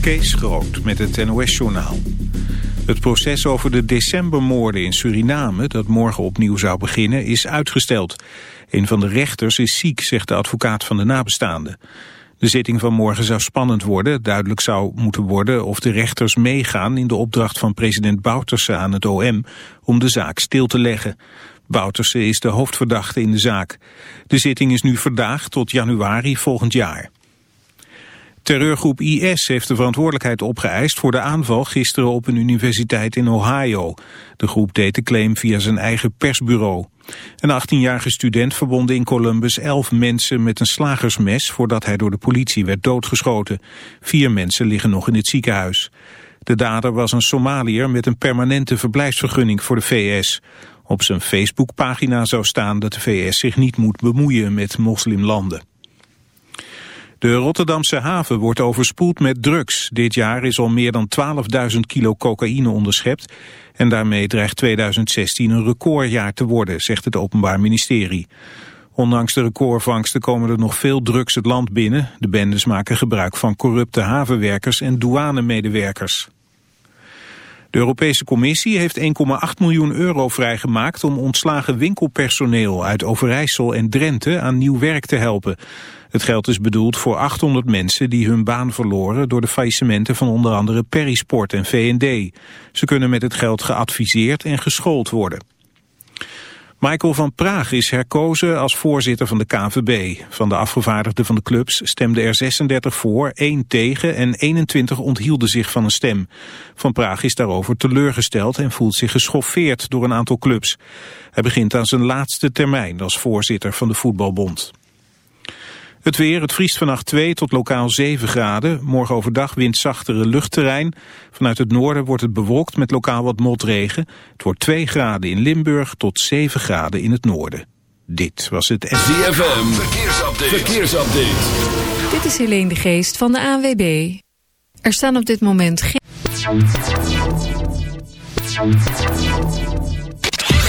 Kees Groot met het NOS-journaal. Het proces over de decembermoorden in Suriname, dat morgen opnieuw zou beginnen, is uitgesteld. Een van de rechters is ziek, zegt de advocaat van de nabestaanden. De zitting van morgen zou spannend worden. Duidelijk zou moeten worden of de rechters meegaan in de opdracht van president Bouterse aan het OM om de zaak stil te leggen. Bouterse is de hoofdverdachte in de zaak. De zitting is nu verdaagd tot januari volgend jaar. Terreurgroep IS heeft de verantwoordelijkheid opgeëist voor de aanval gisteren op een universiteit in Ohio. De groep deed de claim via zijn eigen persbureau. Een 18-jarige student verbond in Columbus elf mensen met een slagersmes voordat hij door de politie werd doodgeschoten. Vier mensen liggen nog in het ziekenhuis. De dader was een Somaliër met een permanente verblijfsvergunning voor de VS. Op zijn Facebookpagina zou staan dat de VS zich niet moet bemoeien met moslimlanden. De Rotterdamse haven wordt overspoeld met drugs. Dit jaar is al meer dan 12.000 kilo cocaïne onderschept. En daarmee dreigt 2016 een recordjaar te worden, zegt het Openbaar Ministerie. Ondanks de recordvangsten komen er nog veel drugs het land binnen. De bendes maken gebruik van corrupte havenwerkers en douanemedewerkers. De Europese Commissie heeft 1,8 miljoen euro vrijgemaakt om ontslagen winkelpersoneel uit Overijssel en Drenthe aan nieuw werk te helpen. Het geld is bedoeld voor 800 mensen die hun baan verloren door de faillissementen van onder andere Perisport en V&D. Ze kunnen met het geld geadviseerd en geschoold worden. Michael van Praag is herkozen als voorzitter van de KVB. Van de afgevaardigden van de clubs stemden er 36 voor, 1 tegen en 21 onthielden zich van een stem. Van Praag is daarover teleurgesteld en voelt zich geschoffeerd door een aantal clubs. Hij begint aan zijn laatste termijn als voorzitter van de voetbalbond. Het weer, het vriest vannacht 2 tot lokaal 7 graden. Morgen overdag windzachtere luchtterrein. Vanuit het noorden wordt het bewolkt met lokaal wat motregen. Het wordt 2 graden in Limburg tot 7 graden in het noorden. Dit was het... ZFM, verkeersupdate. verkeersupdate. Dit is Helene de Geest van de ANWB. Er staan op dit moment geen...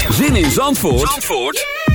Zin in Zandvoort, Zandvoort?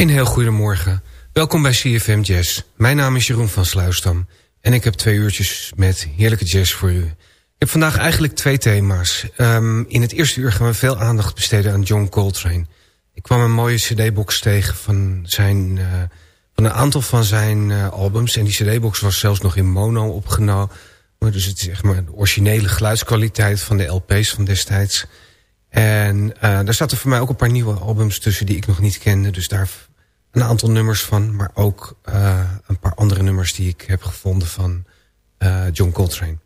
Een heel goedemorgen. Welkom bij CFM Jazz. Mijn naam is Jeroen van Sluisdam. En ik heb twee uurtjes met heerlijke jazz voor u. Ik heb vandaag eigenlijk twee thema's. Um, in het eerste uur gaan we veel aandacht besteden aan John Coltrane. Ik kwam een mooie cd-box tegen van, zijn, uh, van een aantal van zijn uh, albums. En die cd-box was zelfs nog in mono opgenomen. Dus het is zeg maar de originele geluidskwaliteit van de LP's van destijds. En uh, daar zaten voor mij ook een paar nieuwe albums tussen die ik nog niet kende. Dus daar een aantal nummers van. Maar ook uh, een paar andere nummers die ik heb gevonden van uh, John Coltrane.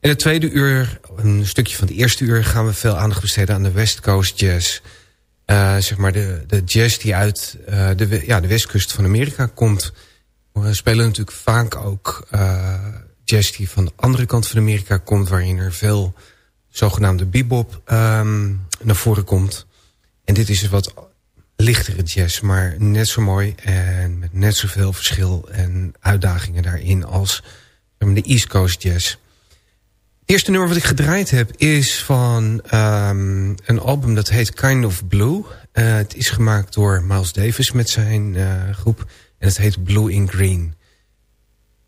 In het tweede uur, een stukje van het eerste uur... gaan we veel aandacht besteden aan de West Coast Jazz. Uh, zeg maar de, de jazz die uit de, ja, de westkust van Amerika komt. We spelen natuurlijk vaak ook jazz die van de andere kant van Amerika komt... waarin er veel zogenaamde bebop um, naar voren komt. En dit is wat lichtere jazz, maar net zo mooi en met net zoveel verschil en uitdagingen daarin als de East Coast jazz. Het eerste nummer wat ik gedraaid heb is van um, een album dat heet Kind of Blue. Uh, het is gemaakt door Miles Davis met zijn uh, groep en het heet Blue in Green.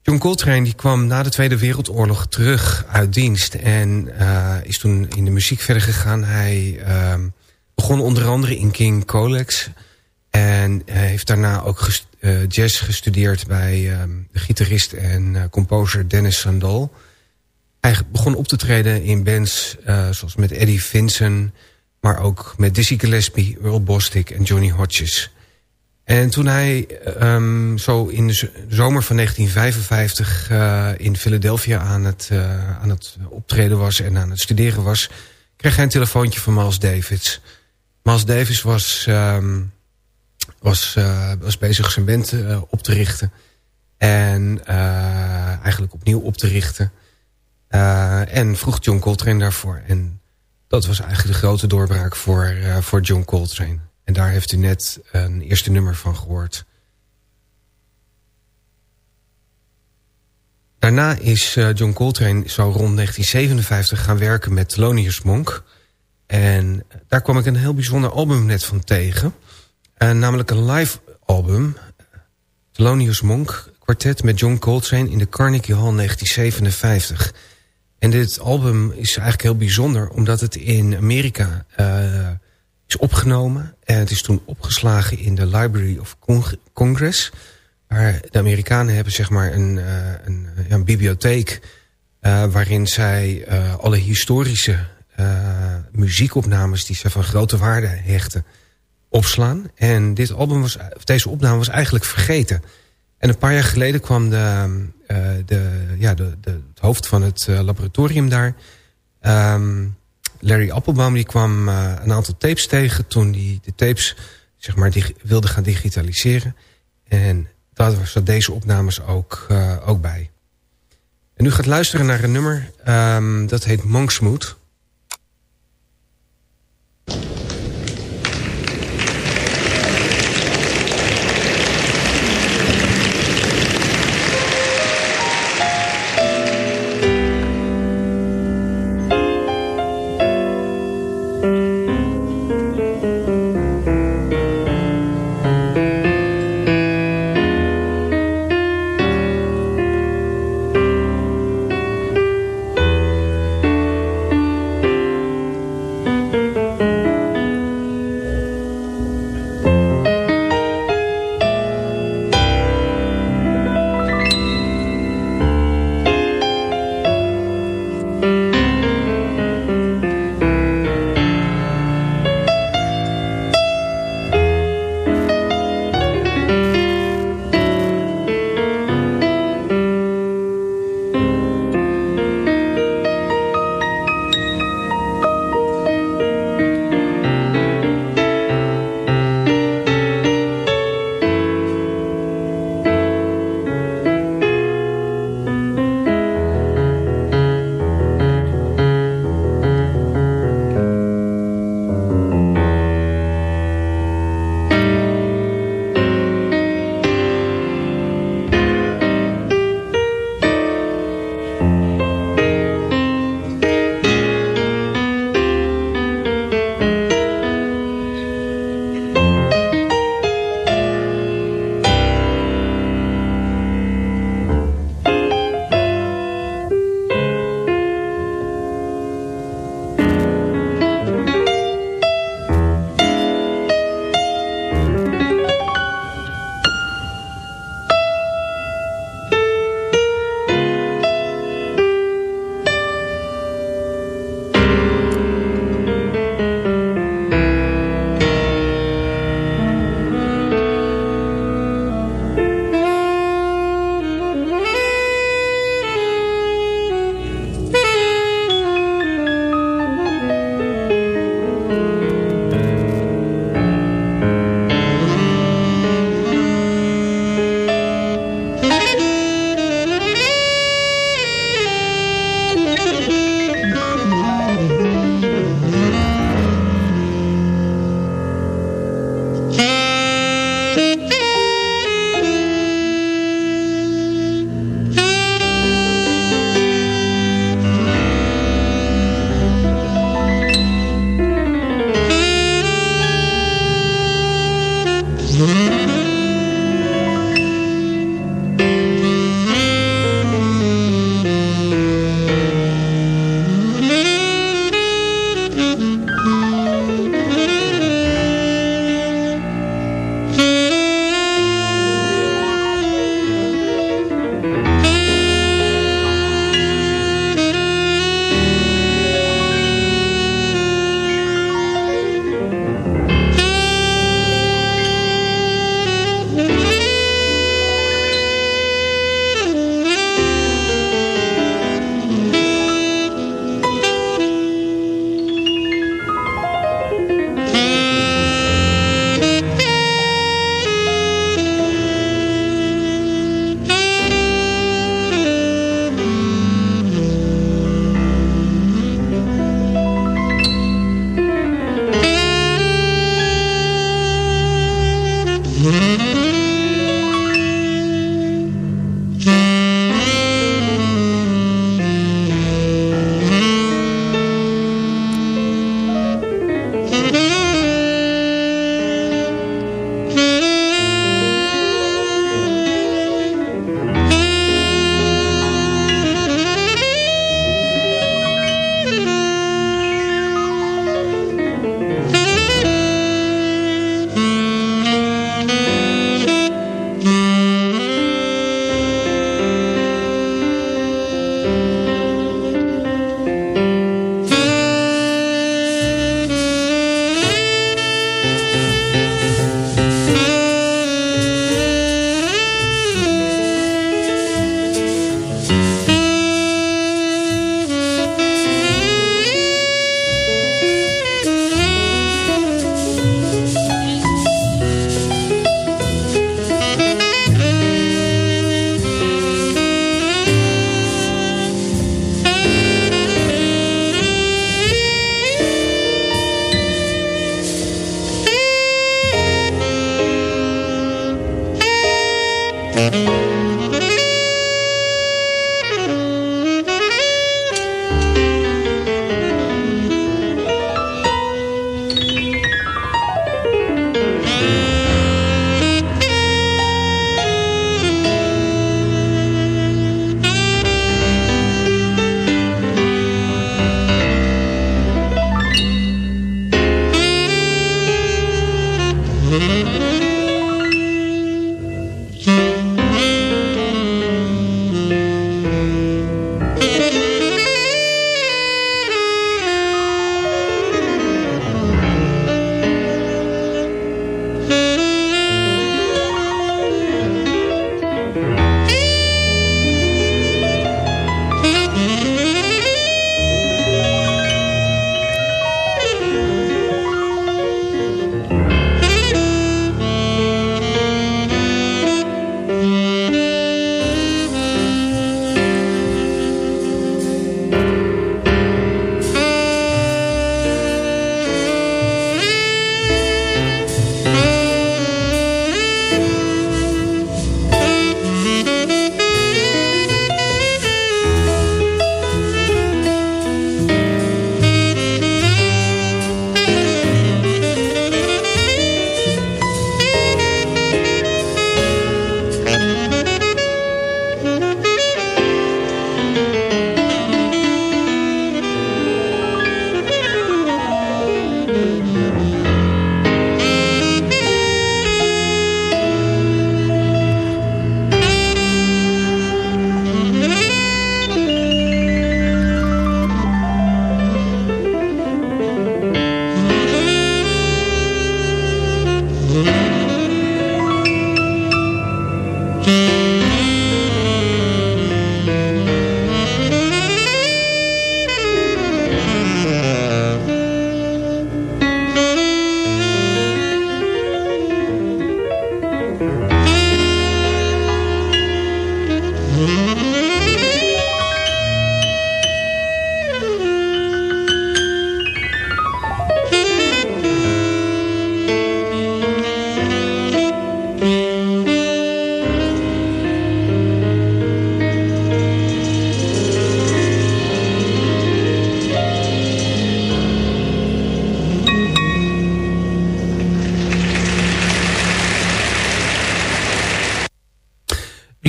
John Coltrane die kwam na de Tweede Wereldoorlog terug uit dienst en uh, is toen in de muziek verder gegaan. Hij um, begon onder andere in King Colex. En heeft daarna ook uh, jazz gestudeerd bij um, de gitarist en uh, composer Dennis Sandal. Hij begon op te treden in bands uh, zoals met Eddie Vinson... maar ook met Dizzy Gillespie, Earl Bostic en Johnny Hodges. En toen hij um, zo in de zomer van 1955 uh, in Philadelphia aan het, aan het optreden was... en aan het studeren was, kreeg hij een telefoontje van Miles Davids... Miles Davis was, um, was, uh, was bezig zijn band uh, op te richten. En uh, eigenlijk opnieuw op te richten. en vroeg John Coltrane daarvoor. En dat was eigenlijk de grote doorbraak voor, voor John Coltrane. En daar heeft u net een eerste nummer van gehoord. Daarna is John Coltrane zo rond 1957 gaan werken met Thelonious Monk... En daar kwam ik een heel bijzonder album net van tegen. Uh, namelijk een live album. Thelonious Monk kwartet met John Coltrane in de Carnegie Hall 1957. En dit album is eigenlijk heel bijzonder... omdat het in Amerika uh, is opgenomen. En het is toen opgeslagen in de Library of Congress... waar de Amerikanen hebben zeg maar een, uh, een, een bibliotheek... waarin zij alle historische muziekopnames die ze van grote waarde hechten opslaan. En dit album was, deze opname was eigenlijk vergeten. En een paar jaar geleden kwam de, uh, de, ja, de, de, het hoofd van het uh, laboratorium daar... Um, Larry Appelbaum die kwam een aantal tapes tegen... toen hij de tapes zeg maar, wilde gaan digitaliseren. En daar zat deze opnames ook, ook bij. En nu gaat luisteren naar een nummer... Um, dat heet you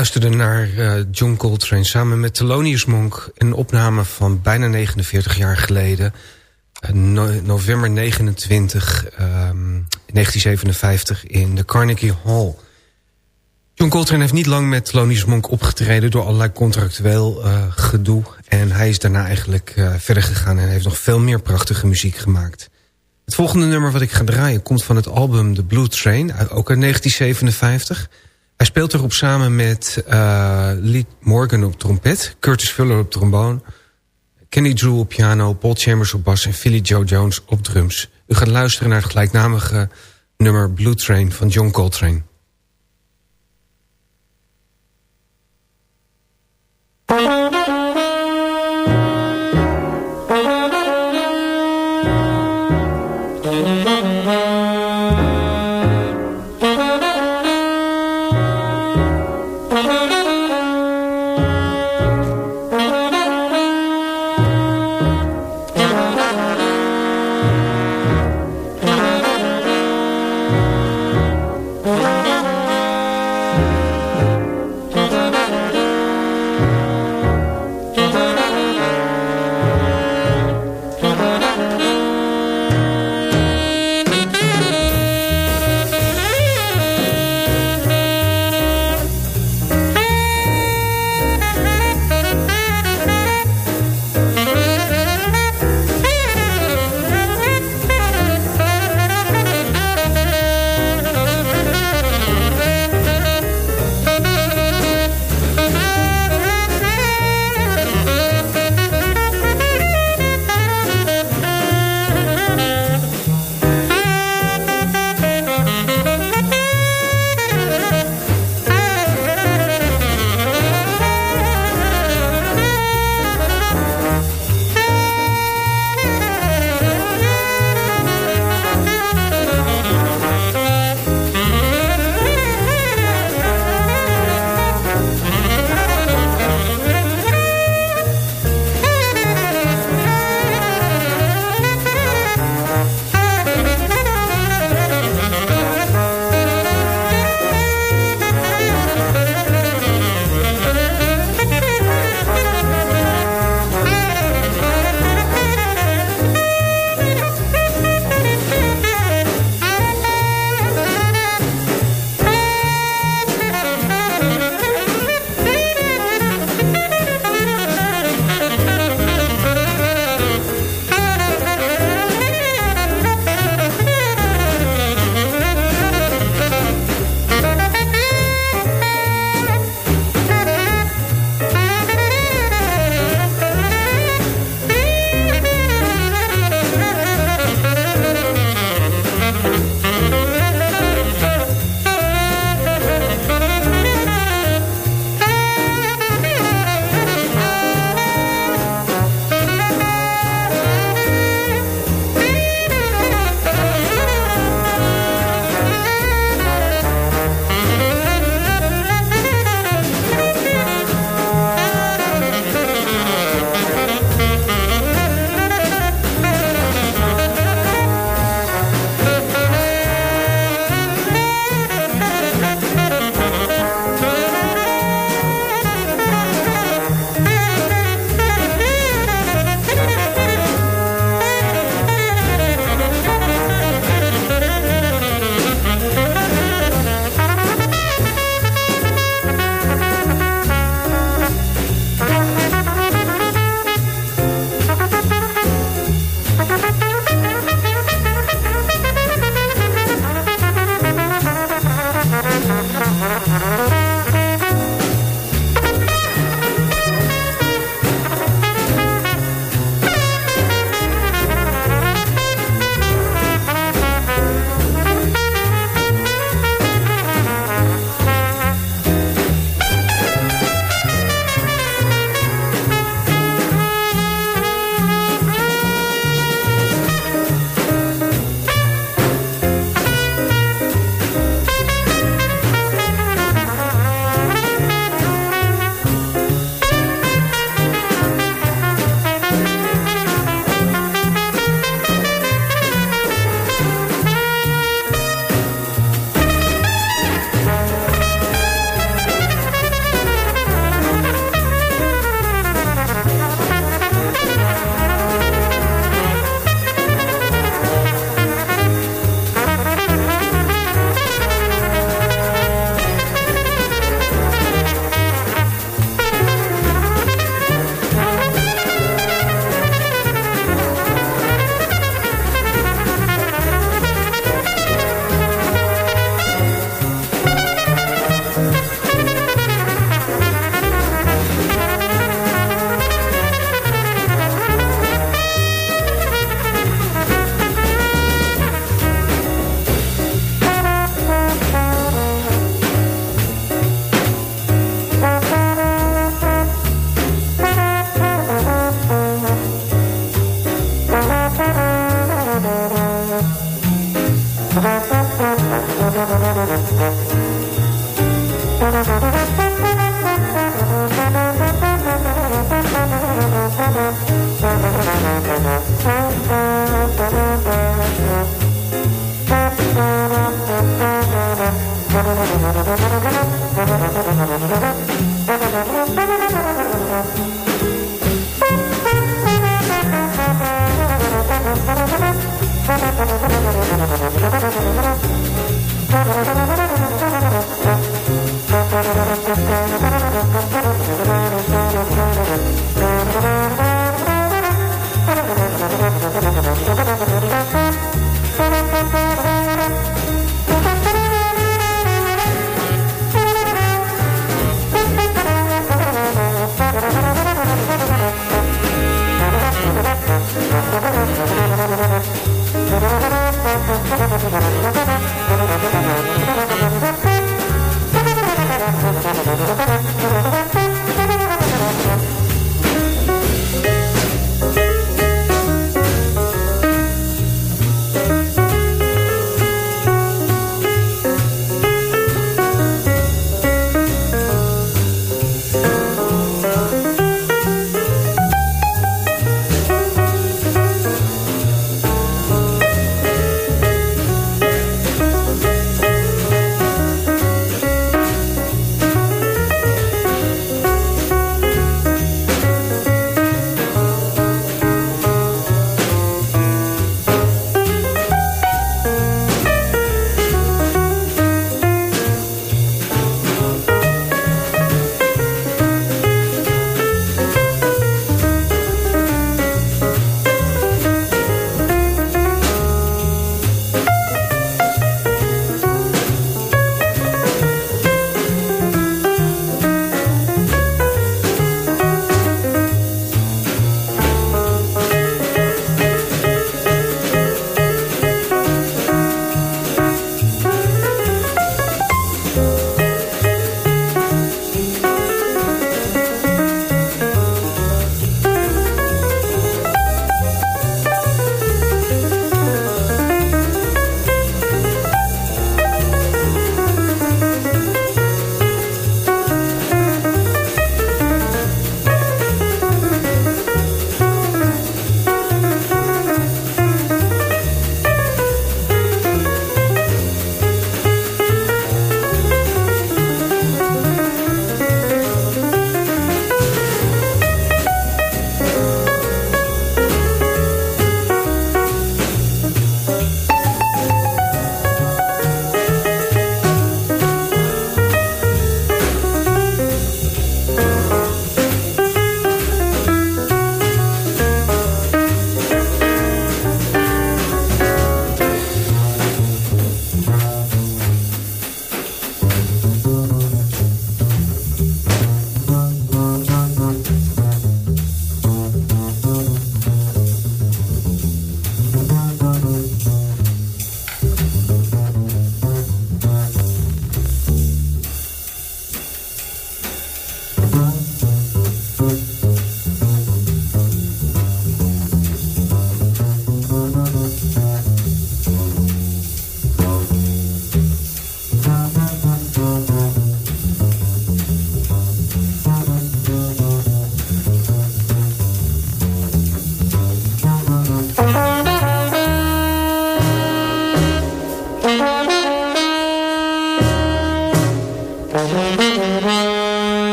luisterde naar uh, John Coltrane samen met Thelonious Monk... een opname van bijna 49 jaar geleden. No november 29, um, 1957 in de Carnegie Hall. John Coltrane heeft niet lang met Thelonious Monk opgetreden... door allerlei contractueel uh, gedoe. En hij is daarna eigenlijk verder gegaan... en heeft nog veel meer prachtige muziek gemaakt. Het volgende nummer wat ik ga draaien... komt van het album The Blue Train, ook uit 1957... Hij speelt erop samen met uh, Lee Morgan op trompet... Curtis Fuller op trombone... Kenny Drew op piano, Paul Chambers op bas... en Philly Joe Jones op drums. U gaat luisteren naar het gelijknamige nummer Blue Train van John Coltrane.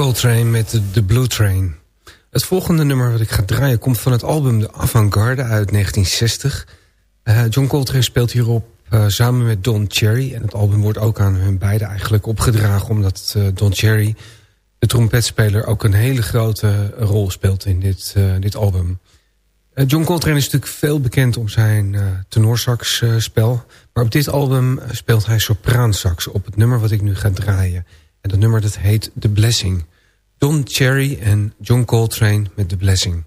Coltrane met de, Blue Train. Het volgende nummer wat ik ga draaien komt van het album De Avant-Garde uit 1960. Uh, eh, John Coltrane speelt hierop uh, samen met Don Cherry. En het album wordt ook aan hun beiden eigenlijk opgedragen... omdat uh, Don Cherry de trompetspeler ook een hele grote rol speelt in dit, dit album. John Coltrane is natuurlijk veel bekend om zijn tenorsax spel. Maar op dit album speelt hij sopraansax op het nummer wat ik nu ga draaien. En dat nummer dat heet The Blessing. Don Cherry en John Coltrane met The Blessing.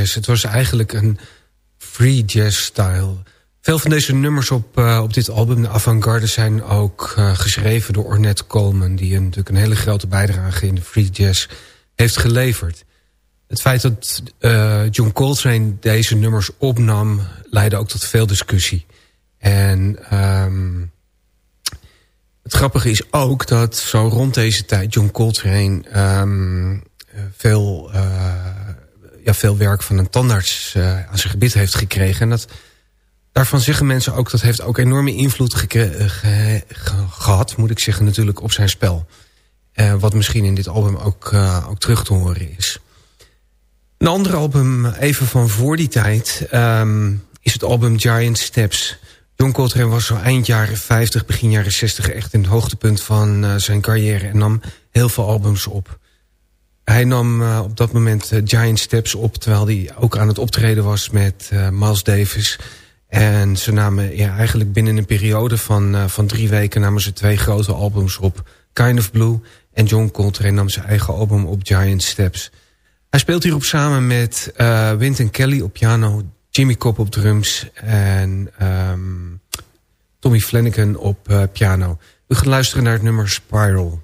Het was eigenlijk een free jazz style. Veel van deze nummers op, uh, op dit album, de avant-garde... zijn ook uh, geschreven door Ornette Coleman... die een, natuurlijk een hele grote bijdrage in de free jazz heeft geleverd. Het feit dat uh, John Coltrane deze nummers opnam... leidde ook tot veel discussie. En um, het grappige is ook dat zo rond deze tijd... John Coltrane um, veel, ja, veel werk van een tandarts aan zijn gebied heeft gekregen... En dat Daarvan zeggen mensen ook dat heeft ook enorme invloed gehad, moet ik zeggen, natuurlijk op zijn spel. Uh, wat misschien in dit album ook, ook terug te horen is. Een ander album, even van voor die tijd, um, is het album Giant Steps. John Coltrane was zo eind jaren 50, begin jaren 60 echt in het hoogtepunt van zijn carrière en nam heel veel albums op. Hij nam op dat moment Giant Steps op, terwijl hij ook aan het optreden was met Miles Davis... En ze namen ja, eigenlijk binnen een periode van, van drie weken... namen ze twee grote albums op. Kind of Blue en John Coltrane nam zijn eigen album op Giant Steps. Hij speelt hierop samen met Wynton Kelly op piano... Jimmy Cobb op drums en um, Tommy Flanagan op piano. We gaan luisteren naar het nummer Spiral.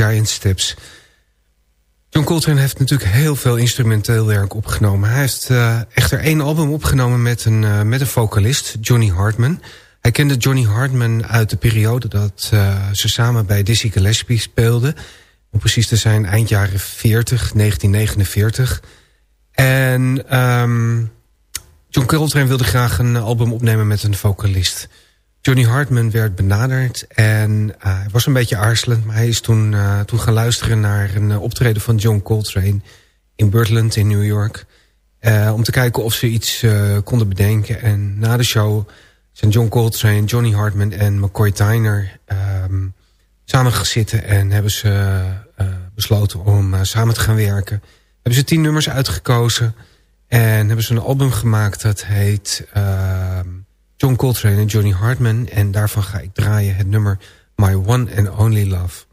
Giant Steps. John Coltrane heeft natuurlijk heel veel instrumenteel werk opgenomen. Hij heeft uh, echter één album opgenomen met een, uh, met een vocalist, Johnny Hartman. Hij kende Johnny Hartman uit de periode dat uh, ze samen bij Dizzy Gillespie speelden. Om precies te zijn eind jaren 40, 1949. En um, John Coltrane wilde graag een album opnemen met een vocalist. Johnny Hartman werd benaderd en uh, hij was een beetje aarzelend... maar hij is toen, uh, toen gaan luisteren naar een uh, optreden van John Coltrane... in Birdland in New York... om te kijken of ze iets konden bedenken. En na de show zijn John Coltrane, Johnny Hartman en McCoy Tyner... Um, samen gezitten en hebben ze besloten om samen te gaan werken. Hebben ze tien nummers uitgekozen... en hebben ze een album gemaakt dat heet... Ehm, John Coltrane en Johnny Hartman. En daarvan ga ik draaien het nummer My One and Only Love.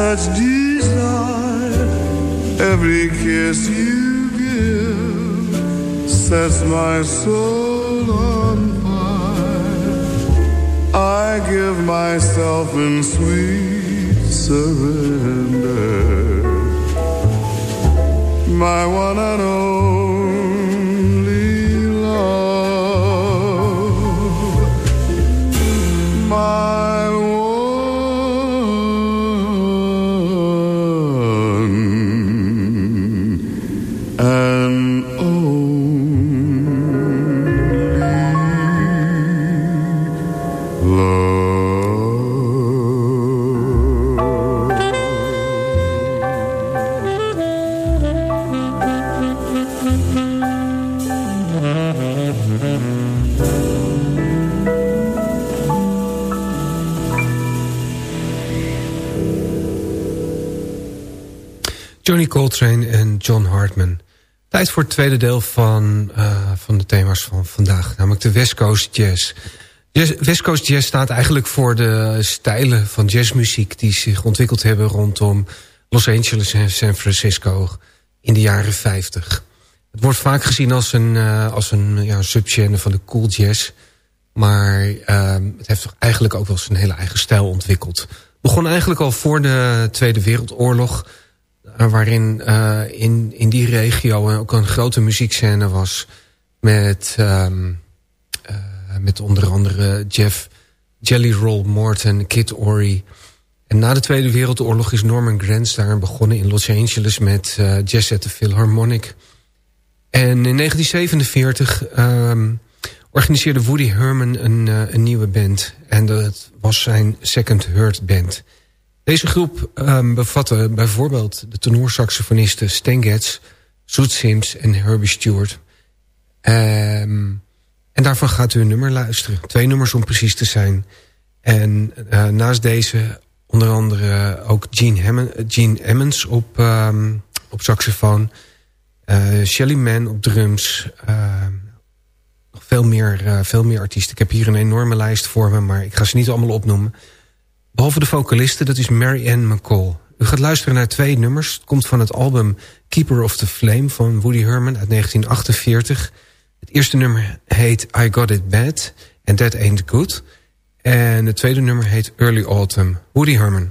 such desire. Every kiss you give sets my soul on fire. I give myself in sweet surrender. My one and only Coltrane en John Hartman. Tijd voor het tweede deel van, uh, van de thema's van vandaag. Namelijk de West Coast Jazz. jazz. West Coast Jazz staat eigenlijk voor de stijlen van jazzmuziek... die zich ontwikkeld hebben rondom Los Angeles en San Francisco in de jaren 50. Het wordt vaak gezien als een, uh, als een ja, subgenre van de cool jazz. Maar uh, het heeft toch eigenlijk ook wel zijn hele eigen stijl ontwikkeld. Begon eigenlijk al voor de Tweede Wereldoorlog waarin uh, in, in die regio ook een grote muziekscène was... met, um, uh, met onder andere Jeff Jelly Roll Morton, Kid Ory. En na de Tweede Wereldoorlog is Norman Granz daar begonnen in Los Angeles... met uh, Jazz at the Philharmonic. En in 1947 um, organiseerde Woody Herman een, een nieuwe band. En dat was zijn Second Hurt Band... Deze groep um, bevatte bijvoorbeeld de tenorsaxofonisten Stan Getz, Zoet Sims en Herbie Stewart. Um, en daarvan gaat u een nummer luisteren. Twee nummers om precies te zijn. En uh, naast deze onder andere ook Gene, Hammond, Gene Emmons op, um, op saxofoon. Uh, Shelly Man op drums. Nog veel meer, uh, veel meer artiesten. Ik heb hier een enorme lijst voor me, maar ik ga ze niet allemaal opnoemen. Behalve de vocaliste, dat is Mary Ann McCall. U gaat luisteren naar twee nummers. Het komt van het album Keeper of the Flame van Woody Herman uit 1948. Het eerste nummer heet I Got It Bad and That Ain't Good. En het tweede nummer heet Early Autumn. Woody Herman.